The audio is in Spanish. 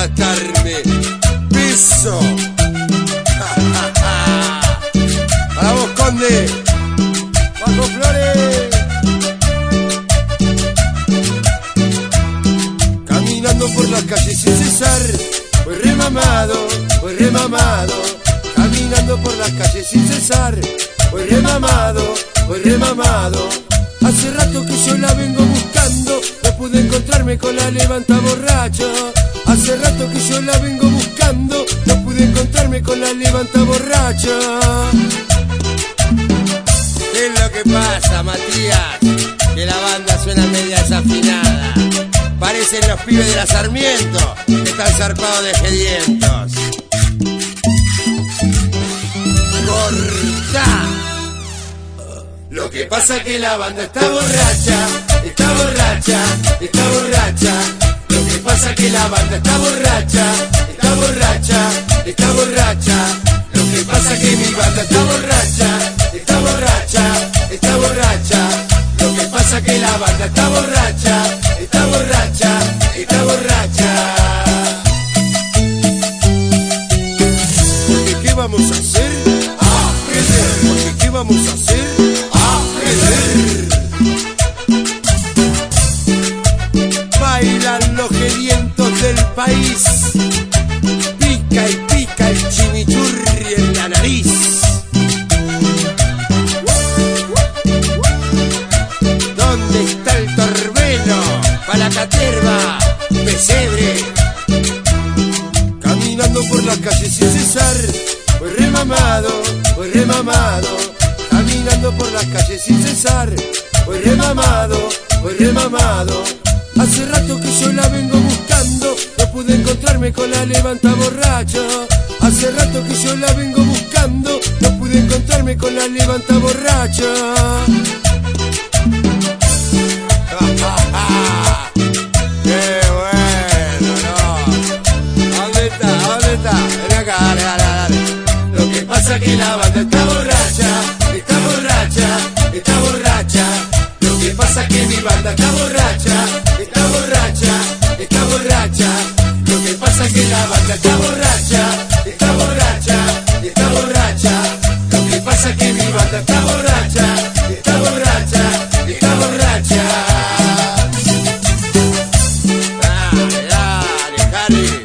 rescatarme. Piso. Vamos, Conde. Paco Flores. Caminando por las calles sin cesar. Voy remamado, voy remamado. Caminando por las calles sin cesar. Voy remamado, voy remamado. Hace rato que yo la vengo buscando. No pude encontrarme con la levanta borracho. Hace rato que yo la vengo buscando, no pude encontrarme con la levanta borracha. ¿Qué es lo que pasa, Matías? Que la banda suena media desafinada. Parecen los pibes de la Sarmiento, que están zarpados de gedientos. ¡Corta! Lo que pasa es que la banda está borracha, está borracha, está borracha. Lo que pasa que la banda está borracha, está borracha, está borracha. Lo que pasa que mi banda está borracha, está borracha, está borracha. Lo que pasa que la banda está borracha, está borracha, está borracha. Porque qué vamos a hacer? Porque qué vamos a hacer? Pica y pica el chimichurri en la nariz. ¿Dónde está el torbeno? Pa' la caterva, pesebre. Caminando por las calles sin cesar, voy remamado, voy remamado. Caminando por las calles sin cesar, voy remamado, voy remamado. Hace rato que yo la vengo con la levanta borracha. Hace rato que yo la vengo buscando, no pude encontrarme con la levanta borracha. ¡Qué bueno, no! ¿Dónde está? ¿Dónde está? Ven acá, dale, dale. Lo que pasa es que la banda está borracha, la está borracha, está borracha, está borracha. Lo que pasa es que mi banda está borracha, está borracha, está borracha. Dale, dale, Harry.